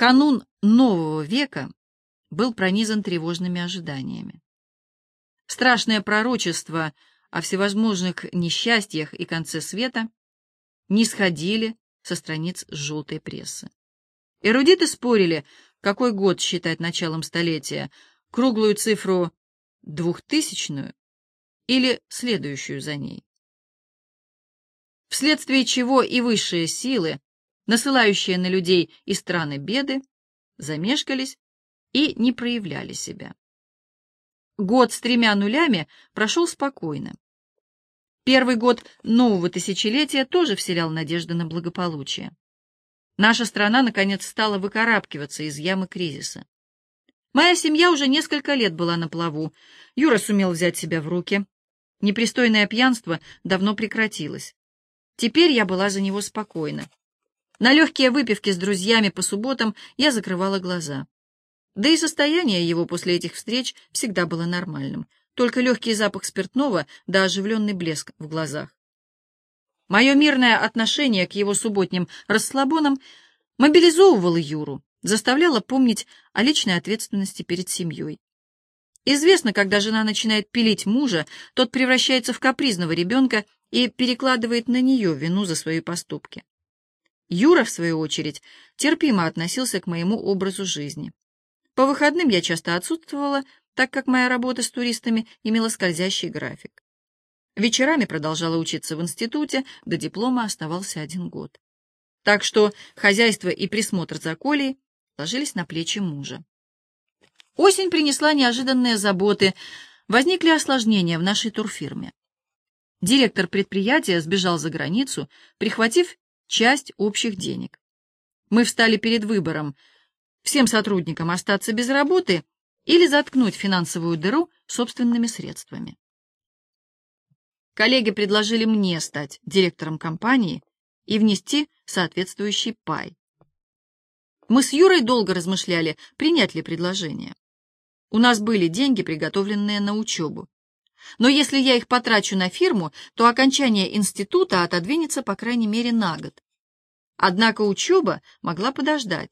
Канун нового века был пронизан тревожными ожиданиями. Страшное пророчество о всевозможных несчастьях и конце света не сходили со страниц желтой прессы. Эрудиты спорили, какой год считать началом столетия, круглую цифру двухтысячную или следующую за ней. Вследствие чего и высшие силы, насылающие на людей и страны беды, замешкались и не проявляли себя. Год с тремя нулями прошел спокойно. Первый год нового тысячелетия тоже вселял надежды на благополучие. Наша страна, наконец, стала выкарабкиваться из ямы кризиса. Моя семья уже несколько лет была на плаву. Юра сумел взять себя в руки. Непристойное пьянство давно прекратилось. Теперь я была за него спокойна. На легкие выпивки с друзьями по субботам я закрывала глаза. Да и состояние его после этих встреч всегда было нормальным, только легкий запах спиртного да оживленный блеск в глазах. Мое мирное отношение к его субботним расслабонам мобилизовывало Юру, заставляло помнить о личной ответственности перед семьей. Известно, когда жена начинает пилить мужа, тот превращается в капризного ребенка и перекладывает на нее вину за свои поступки. Юра, в свою очередь, терпимо относился к моему образу жизни. По выходным я часто отсутствовала, так как моя работа с туристами имела скользящий график. Вечерами продолжала учиться в институте, до диплома оставался один год. Так что хозяйство и присмотр за Колей ложились на плечи мужа. Осень принесла неожиданные заботы, возникли осложнения в нашей турфирме. Директор предприятия сбежал за границу, прихватив часть общих денег. Мы встали перед выбором всем сотрудникам остаться без работы или заткнуть финансовую дыру собственными средствами. Коллеги предложили мне стать директором компании и внести соответствующий пай. Мы с Юрой долго размышляли, принять ли предложение. У нас были деньги, приготовленные на учебу. Но если я их потрачу на фирму, то окончание института отодвинется по крайней мере на год. Однако учеба могла подождать,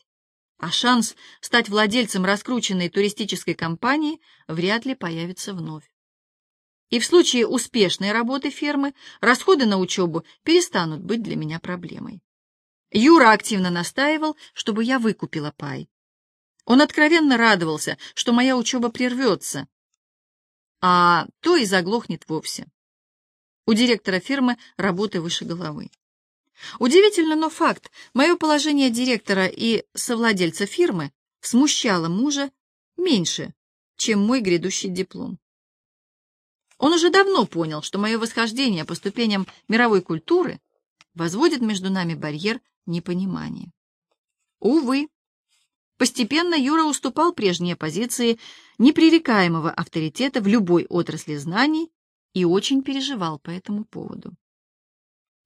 а шанс стать владельцем раскрученной туристической компании вряд ли появится вновь. И в случае успешной работы фермы расходы на учебу перестанут быть для меня проблемой. Юра активно настаивал, чтобы я выкупила пай. Он откровенно радовался, что моя учеба прервется, а то и заглохнет вовсе. У директора фирмы работы выше головы. Удивительно, но факт, мое положение директора и совладельца фирмы смущало мужа меньше, чем мой грядущий диплом. Он уже давно понял, что мое восхождение по ступеням мировой культуры возводит между нами барьер непонимания. Увы, постепенно Юра уступал прежние позиции непререкаемого авторитета в любой отрасли знаний и очень переживал по этому поводу.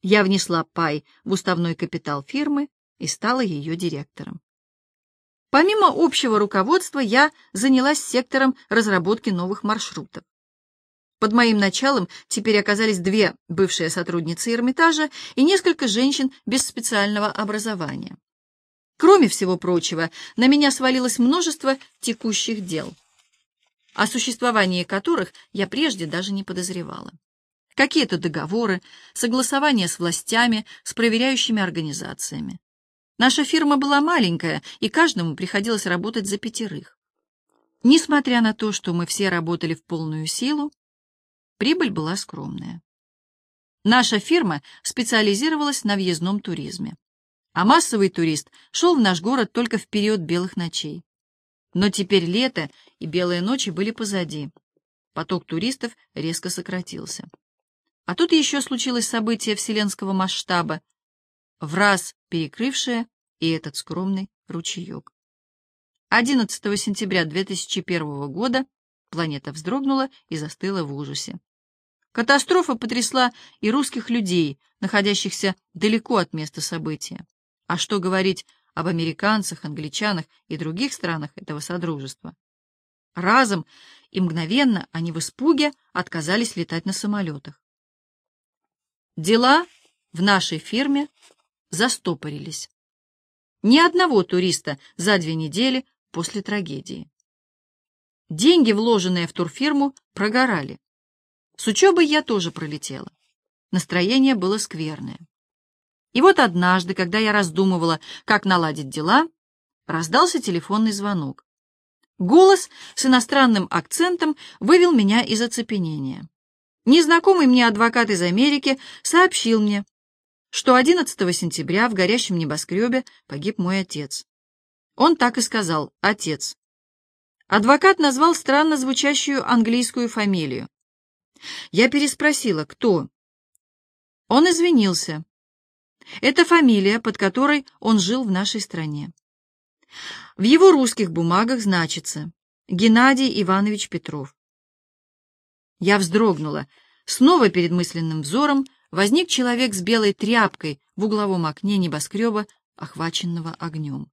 Я внесла пай в уставной капитал фирмы и стала ее директором. Помимо общего руководства, я занялась сектором разработки новых маршрутов. Под моим началом теперь оказались две бывшие сотрудницы Эрмитажа и несколько женщин без специального образования. Кроме всего прочего, на меня свалилось множество текущих дел, о существовании которых я прежде даже не подозревала. Какие-то договоры, согласования с властями, с проверяющими организациями. Наша фирма была маленькая, и каждому приходилось работать за пятерых. Несмотря на то, что мы все работали в полную силу, Прибыль была скромная. Наша фирма специализировалась на въездном туризме, а массовый турист шел в наш город только в период белых ночей. Но теперь лето, и белые ночи были позади. Поток туристов резко сократился. А тут еще случилось событие вселенского масштаба, в раз перекрывшее и этот скромный ручеек. 11 сентября 2001 года планета вздрогнула и застыла в ужасе. Катастрофа потрясла и русских людей, находящихся далеко от места события. А что говорить об американцах, англичанах и других странах этого содружества? Разом и мгновенно они в испуге отказались летать на самолетах. Дела в нашей фирме застопорились. Ни одного туриста за две недели после трагедии. Деньги, вложенные в турфирму, прогорали. С учебой я тоже пролетела. Настроение было скверное. И вот однажды, когда я раздумывала, как наладить дела, раздался телефонный звонок. Голос с иностранным акцентом вывел меня из оцепенения. Незнакомый мне адвокат из Америки сообщил мне, что 11 сентября в горящем небоскребе погиб мой отец. Он так и сказал «отец». Адвокат назвал странно звучащую английскую фамилию. Я переспросила, кто? Он извинился. Это фамилия, под которой он жил в нашей стране. В его русских бумагах значится Геннадий Иванович Петров. Я вздрогнула. Снова перед мысленным взором возник человек с белой тряпкой в угловом окне небоскреба, охваченного огнем.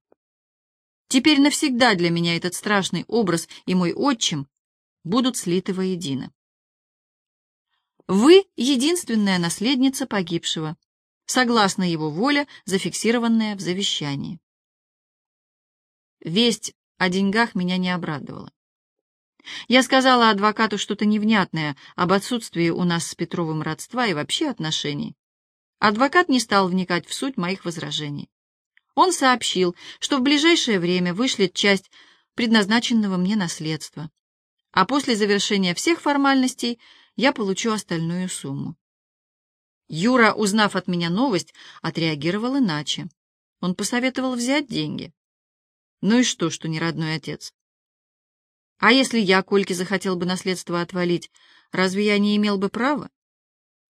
Теперь навсегда для меня этот страшный образ и мой отчим будут слиты воедино. Вы — единственная наследница погибшего, согласно его воле, зафиксированная в завещании. Весть о деньгах меня не обрадовала. Я сказала адвокату что-то невнятное об отсутствии у нас с Петровым родства и вообще отношений. Адвокат не стал вникать в суть моих возражений. Он сообщил, что в ближайшее время вышлет часть предназначенного мне наследства, а после завершения всех формальностей я получу остальную сумму. Юра, узнав от меня новость, отреагировал иначе. Он посоветовал взять деньги. Ну и что, что не родной отец? А если я Кольке захотел бы наследство отвалить, разве я не имел бы права?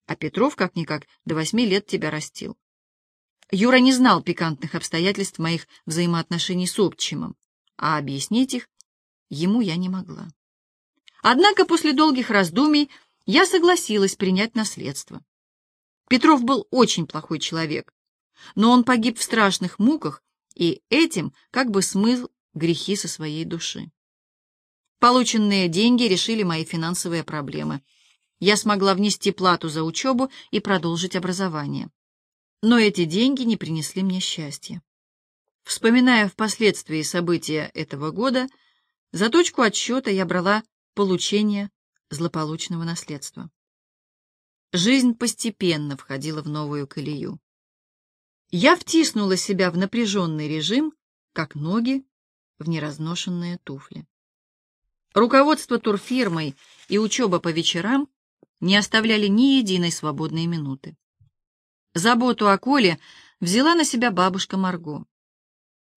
А Петров, как-никак, до восьми лет тебя растил. Юра не знал пикантных обстоятельств моих взаимоотношений с отчимом, а объяснить их ему я не могла. Однако после долгих раздумий я согласилась принять наследство. Петров был очень плохой человек, но он погиб в страшных муках и этим как бы смыл грехи со своей души. Полученные деньги решили мои финансовые проблемы. Я смогла внести плату за учебу и продолжить образование. Но эти деньги не принесли мне счастья. Вспоминая впоследствии события этого года, за точку отсчета я брала получение злополучного наследства. Жизнь постепенно входила в новую колею. Я втиснула себя в напряженный режим, как ноги в неразношенные туфли. Руководство турфирмой и учеба по вечерам не оставляли ни единой свободной минуты. Заботу о Коле взяла на себя бабушка Марго.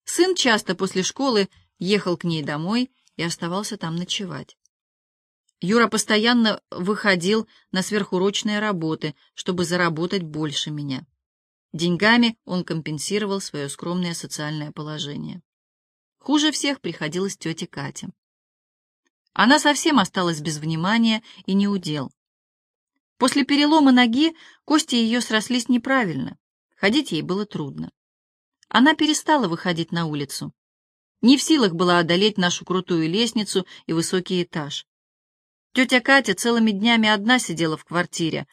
Сын часто после школы ехал к ней домой и оставался там ночевать. Юра постоянно выходил на сверхурочные работы, чтобы заработать больше меня. Деньгами он компенсировал свое скромное социальное положение. Хуже всех приходилось тете Кате. Она совсем осталась без внимания и неудел. После перелома ноги кости ее срослись неправильно, ходить ей было трудно. Она перестала выходить на улицу. Не в силах была одолеть нашу крутую лестницу и высокий этаж. Тетя Катя целыми днями одна сидела в квартире,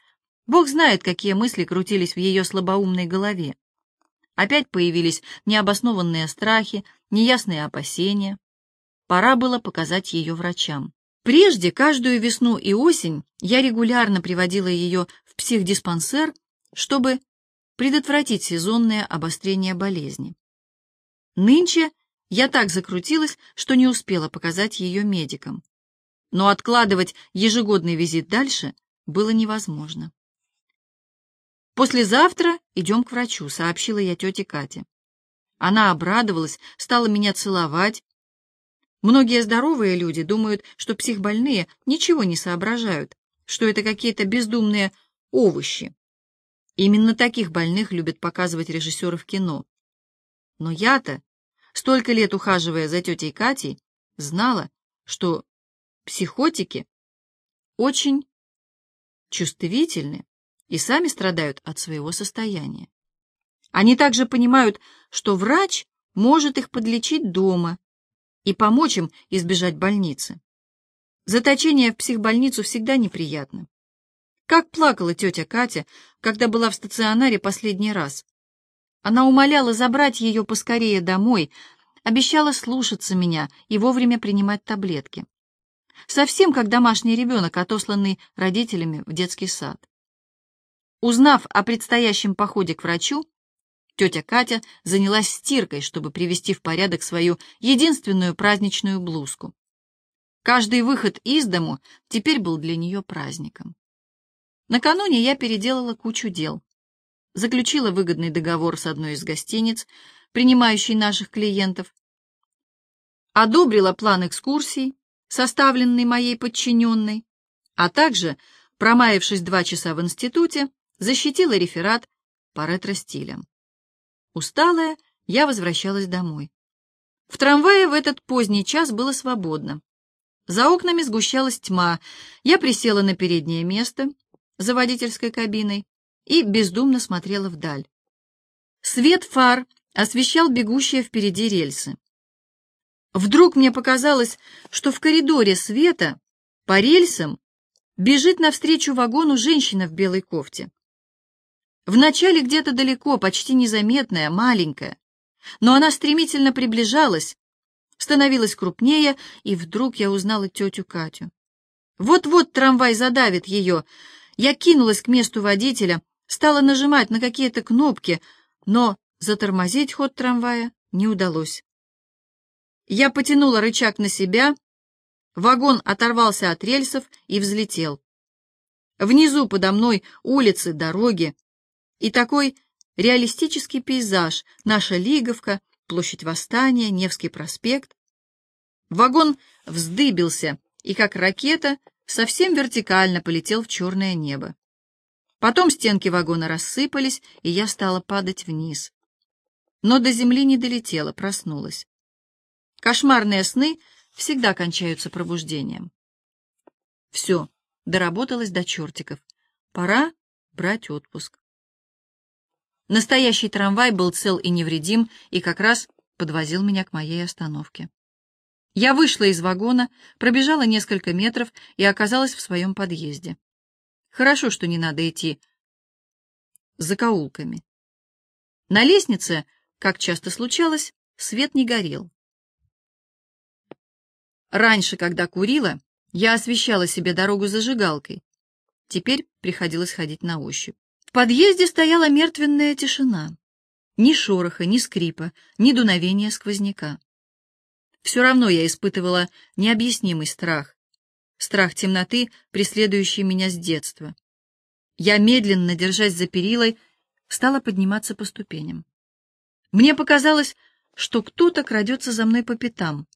Бог знает, какие мысли крутились в ее слабоумной голове. Опять появились необоснованные страхи, неясные опасения. Пора было показать ее врачам. Прежде, каждую весну и осень, я регулярно приводила ее в психдиспансер, чтобы предотвратить сезонное обострение болезни. Нынче я так закрутилась, что не успела показать ее медикам. Но откладывать ежегодный визит дальше было невозможно. «Послезавтра идем к врачу», — сообщила я тете Кате. Она обрадовалась, стала меня целовать. Многие здоровые люди думают, что психбольные ничего не соображают, что это какие-то бездумные овощи. Именно таких больных любят показывать режиссеры в кино. Но я-то, столько лет ухаживая за тетей Катей, знала, что психотики очень чувствительны и сами страдают от своего состояния. Они также понимают, что врач может их подлечить дома и помочь им избежать больницы. Заточение в психбольницу всегда неприятно. Как плакала тетя Катя, когда была в стационаре последний раз. Она умоляла забрать ее поскорее домой, обещала слушаться меня и вовремя принимать таблетки. Совсем как домашний ребенок, отосланный родителями в детский сад. Узнав о предстоящем походе к врачу, тетя Катя занялась стиркой, чтобы привести в порядок свою единственную праздничную блузку. Каждый выход из дому теперь был для нее праздником. Накануне я переделала кучу дел. Заключила выгодный договор с одной из гостиниц, принимающей наших клиентов. Одобрила план экскурсий, составленный моей подчиненной, а также, промаявшись два часа в институте, защитила реферат по ретро-стилям. Усталая, я возвращалась домой. В трамвае в этот поздний час было свободно. За окнами сгущалась тьма. Я присела на переднее место за водительской кабиной и бездумно смотрела вдаль. Свет фар освещал бегущие впереди рельсы. Вдруг мне показалось, что в коридоре света по рельсам бежит навстречу вагону женщина в белой кофте. Вначале где-то далеко, почти незаметная, маленькая, но она стремительно приближалась, становилась крупнее, и вдруг я узнала тетю Катю. Вот-вот трамвай задавит ее. Я кинулась к месту водителя, стала нажимать на какие-то кнопки, но затормозить ход трамвая не удалось. Я потянула рычаг на себя, вагон оторвался от рельсов и взлетел. Внизу подо мной улицы, дороги, и такой реалистический пейзаж, наша Лиговка, площадь Восстания, Невский проспект. Вагон вздыбился и, как ракета, совсем вертикально полетел в черное небо. Потом стенки вагона рассыпались, и я стала падать вниз. Но до земли не долетела, проснулась. Кошмарные сны всегда кончаются пробуждением. Все, доработалась до чертиков. Пора брать отпуск. Настоящий трамвай был цел и невредим и как раз подвозил меня к моей остановке. Я вышла из вагона, пробежала несколько метров и оказалась в своем подъезде. Хорошо, что не надо идти за каулками. На лестнице, как часто случалось, свет не горел. Раньше, когда курила, я освещала себе дорогу зажигалкой. Теперь приходилось ходить на ощупь. В подъезде стояла мертвенная тишина. Ни шороха, ни скрипа, ни дуновения сквозняка. Все равно я испытывала необъяснимый страх. Страх темноты, преследующий меня с детства. Я, медленно, держась за перилой, стала подниматься по ступеням. Мне показалось, что кто-то крадется за мной по пятам.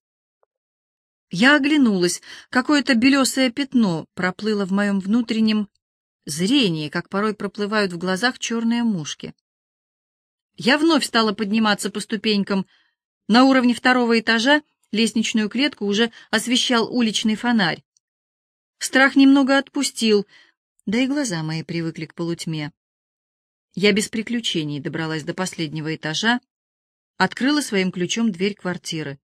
Я оглянулась, какое-то белесое пятно проплыло в моем внутреннем зрение, как порой проплывают в глазах черные мушки. Я вновь стала подниматься по ступенькам. На уровне второго этажа лестничную клетку уже освещал уличный фонарь. Страх немного отпустил, да и глаза мои привыкли к полутьме. Я без приключений добралась до последнего этажа, открыла своим ключом дверь квартиры.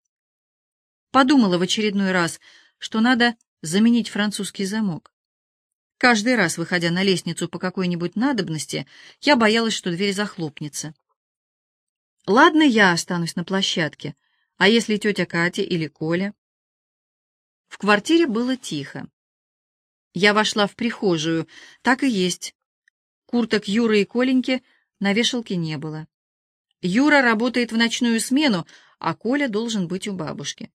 Подумала в очередной раз, что надо заменить французский замок. Каждый раз, выходя на лестницу по какой-нибудь надобности, я боялась, что дверь захлопнется. Ладно, я останусь на площадке, а если тетя Катя или Коля? В квартире было тихо. Я вошла в прихожую, так и есть. Курток Юры и Коленьки на вешалке не было. Юра работает в ночную смену, а Коля должен быть у бабушки.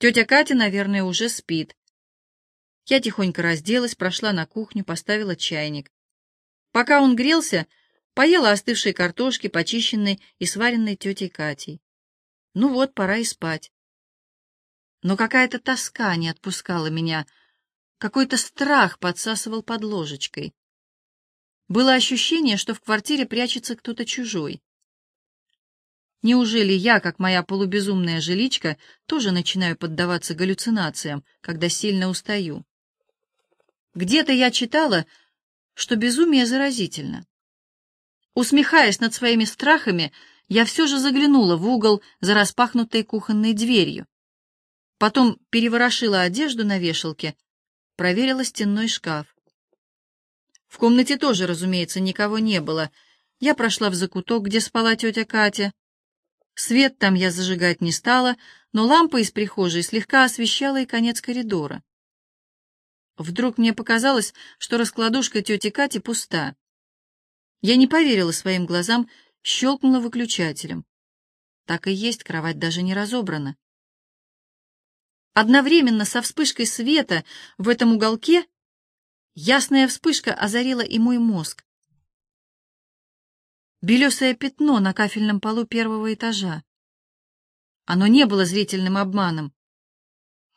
Тетя Катя, наверное, уже спит. Я тихонько разделась, прошла на кухню, поставила чайник. Пока он грелся, поела остывшей картошки, почищенной и сваренной тетей Катей. Ну вот, пора и спать. Но какая-то тоска не отпускала меня, какой-то страх подсасывал под ложечкой. Было ощущение, что в квартире прячется кто-то чужой. Неужели я, как моя полубезумная жиличка, тоже начинаю поддаваться галлюцинациям, когда сильно устаю? Где-то я читала, что безумие заразительно. Усмехаясь над своими страхами, я все же заглянула в угол за распахнутой кухонной дверью. Потом переворошила одежду на вешалке, проверила стенной шкаф. В комнате тоже, разумеется, никого не было. Я прошла в закуток, где спала тетя Катя. Свет там я зажигать не стала, но лампа из прихожей слегка освещала и конец коридора. Вдруг мне показалось, что раскладушка тети Кати пуста. Я не поверила своим глазам, щелкнула выключателем. Так и есть, кровать даже не разобрана. Одновременно со вспышкой света в этом уголке ясная вспышка озарила и мой мозг. Белесое пятно на кафельном полу первого этажа. Оно не было зрительным обманом.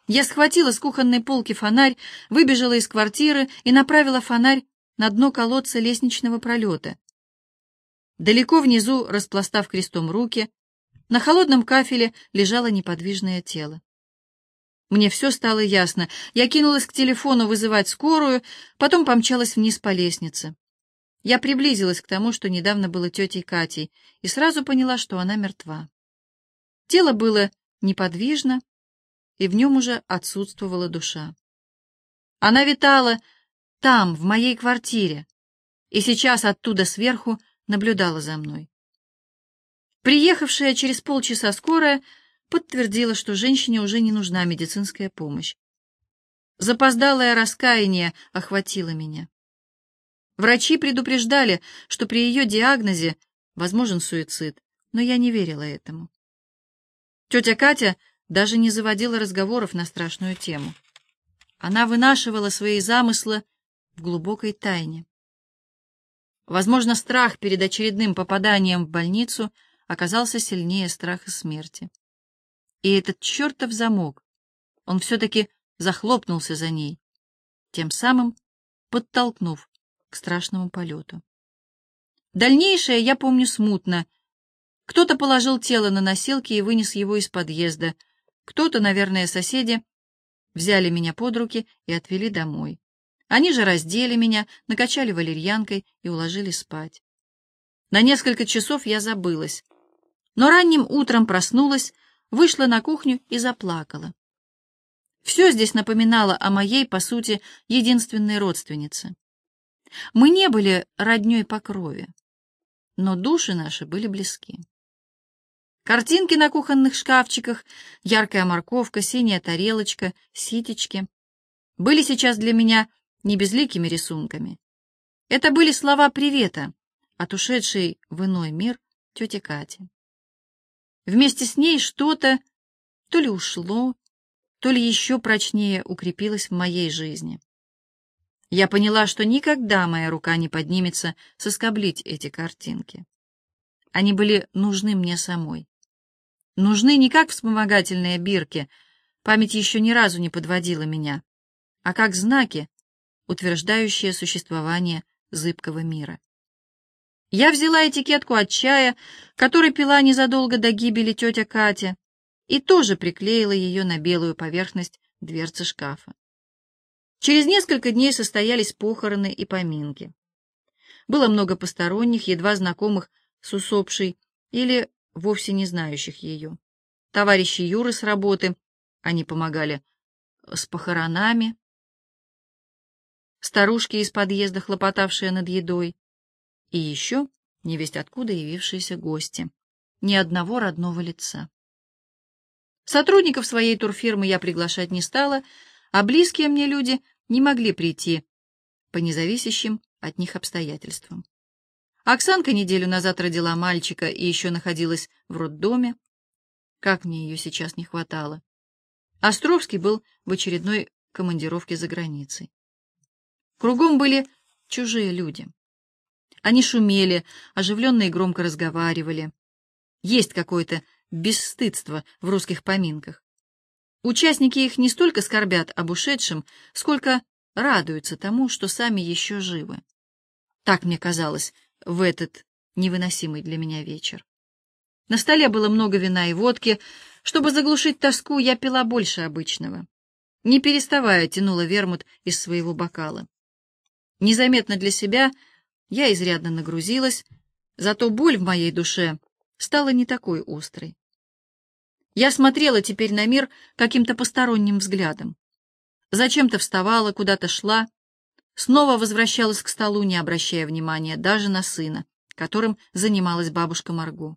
Я схватила с кухонной полки фонарь, выбежала из квартиры и направила фонарь на дно колодца лестничного пролета. Далеко внизу, распластав крестом руки, на холодном кафеле лежало неподвижное тело. Мне все стало ясно. Я кинулась к телефону вызывать скорую, потом помчалась вниз по лестнице. Я приблизилась к тому, что недавно было тетей Катей, и сразу поняла, что она мертва. Тело было неподвижно, и в нем уже отсутствовала душа. Она витала там, в моей квартире, и сейчас оттуда сверху наблюдала за мной. Приехавшая через полчаса скорая подтвердила, что женщине уже не нужна медицинская помощь. Запоздалое раскаяние охватило меня. Врачи предупреждали, что при ее диагнозе возможен суицид, но я не верила этому. Тетя Катя даже не заводила разговоров на страшную тему. Она вынашивала свои замыслы в глубокой тайне. Возможно, страх перед очередным попаданием в больницу оказался сильнее страха смерти. И этот чертов замок, он все-таки захлопнулся за ней, тем самым подтолкнув к страшному полету. Дальнейшее я помню смутно. Кто-то положил тело на носилки и вынес его из подъезда. Кто-то, наверное, соседи, взяли меня под руки и отвели домой. Они же раздели меня, накачали валерьянкой и уложили спать. На несколько часов я забылась, но ранним утром проснулась, вышла на кухню и заплакала. Все здесь напоминало о моей, по сути, единственной родственнице. Мы не были родней по крови, но души наши были близки. Картинки на кухонных шкафчиках, яркая морковка, синяя тарелочка, ситечки были сейчас для меня не безликими рисунками. Это были слова привета от ушедшей в иной мир тети Кати. Вместе с ней что-то то ли ушло, то ли еще прочнее укрепилось в моей жизни. Я поняла, что никогда моя рука не поднимется соскоблить эти картинки. Они были нужны мне самой. Нужны не как вспомогательные бирки, память еще ни разу не подводила меня, а как знаки, утверждающее существование зыбкого мира. Я взяла этикетку от чая, который пила незадолго до гибели тетя Катя, и тоже приклеила ее на белую поверхность дверцы шкафа. Через несколько дней состоялись похороны и поминки. Было много посторонних, едва знакомых с усопшей или вовсе не знающих ее. Товарищи Юры с работы, они помогали с похоронами, старушки из подъезда, хлопотавшие над едой, и еще невесть откуда явившиеся гости. Ни одного родного лица. Сотрудников своей турфирмы я приглашать не стала, а близкие мне люди не могли прийти по независящим от них обстоятельствам. Оксанка неделю назад родила мальчика и еще находилась в роддоме. Как мне ее сейчас не хватало. Островский был в очередной командировке за границей. Кругом были чужие люди. Они шумели, оживленно и громко разговаривали. Есть какое-то бесстыдство в русских поминках. Участники их не столько скорбят об ушедшем, сколько радуются тому, что сами еще живы. Так мне казалось в этот невыносимый для меня вечер. На столе было много вина и водки. Чтобы заглушить тоску, я пила больше обычного. Не переставая тянула вермут из своего бокала. Незаметно для себя я изрядно нагрузилась, зато боль в моей душе стала не такой острой. Я смотрела теперь на мир каким-то посторонним взглядом. Зачем-то вставала, куда-то шла, снова возвращалась к столу, не обращая внимания даже на сына, которым занималась бабушка Марго.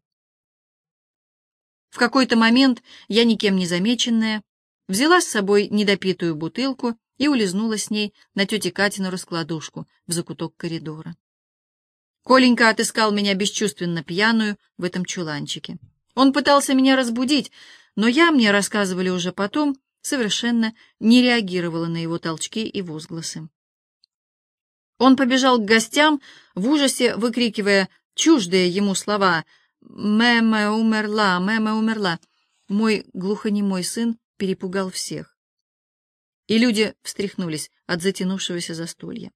В какой-то момент я, никем не замеченная, взяла с собой недопитую бутылку и улизнула с ней на тете Катину раскладушку в закуток коридора. Коленька отыскал меня бесчувственно пьяную в этом чуланчике. Он пытался меня разбудить, но я, мне рассказывали уже потом, совершенно не реагировала на его толчки и возгласы. Он побежал к гостям, в ужасе выкрикивая чуждые ему слова «Мэме умерла, мэме умерла». Мой глухонемой сын перепугал всех. И люди встряхнулись от затянувшегося застолья.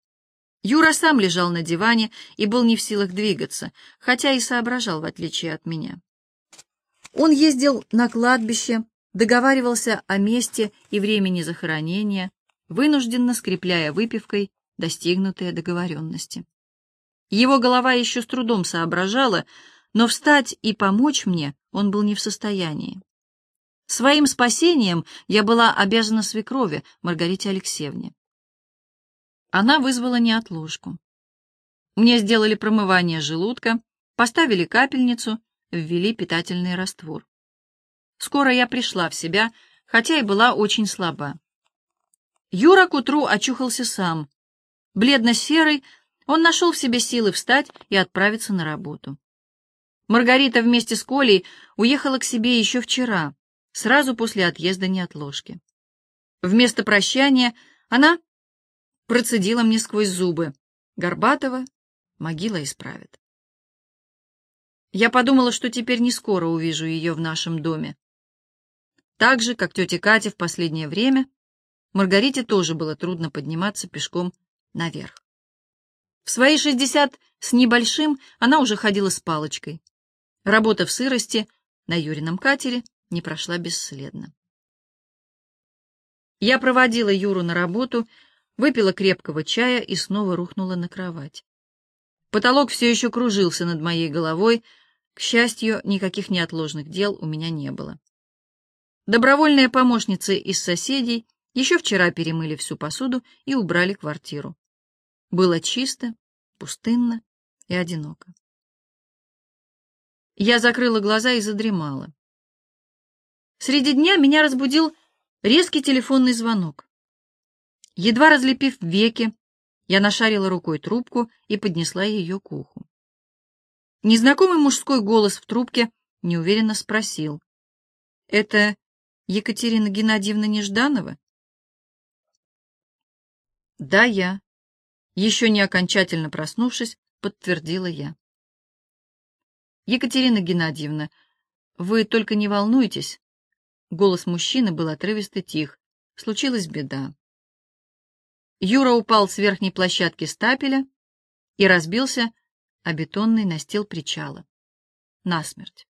Юра сам лежал на диване и был не в силах двигаться, хотя и соображал, в отличие от меня. Он ездил на кладбище, договаривался о месте и времени захоронения, вынужденно скрепляя выпивкой достигнутые договоренности. Его голова еще с трудом соображала, но встать и помочь мне он был не в состоянии. Своим спасением я была обязана свекрови Маргарите Алексеевне. Она вызвала неотложку. Мне сделали промывание желудка, поставили капельницу, ввели питательный раствор. Скоро я пришла в себя, хотя и была очень слаба. Юра к утру очухался сам. Бледно-серый, он нашел в себе силы встать и отправиться на работу. Маргарита вместе с Колей уехала к себе еще вчера, сразу после отъезда неотложки. Вместо прощания она процедила мне сквозь зубы. Горбатова могила исправит. Я подумала, что теперь не скоро увижу ее в нашем доме. Так же, как тетя Катя в последнее время, Маргарите тоже было трудно подниматься пешком наверх. В свои шестьдесят с небольшим она уже ходила с палочкой. Работа в сырости на Юрином катере не прошла бесследно. Я проводила Юру на работу, выпила крепкого чая и снова рухнула на кровать. Потолок все еще кружился над моей головой, к счастью, никаких неотложных дел у меня не было. Добровольные помощницы из соседей еще вчера перемыли всю посуду и убрали квартиру. Было чисто, пустынно и одиноко. Я закрыла глаза и задремала. Среди дня меня разбудил резкий телефонный звонок. Едва разлепив веки, я нашарила рукой трубку и поднесла ее к уху. Незнакомый мужской голос в трубке неуверенно спросил. — Это Екатерина Геннадьевна Нежданова? — Да, я. Еще не окончательно проснувшись, подтвердила я. — Екатерина Геннадьевна, вы только не волнуйтесь. Голос мужчины был отрывисто тих. Случилась беда. Юра упал с верхней площадки стапеля и разбился о бетонный настил причала. Насмерть.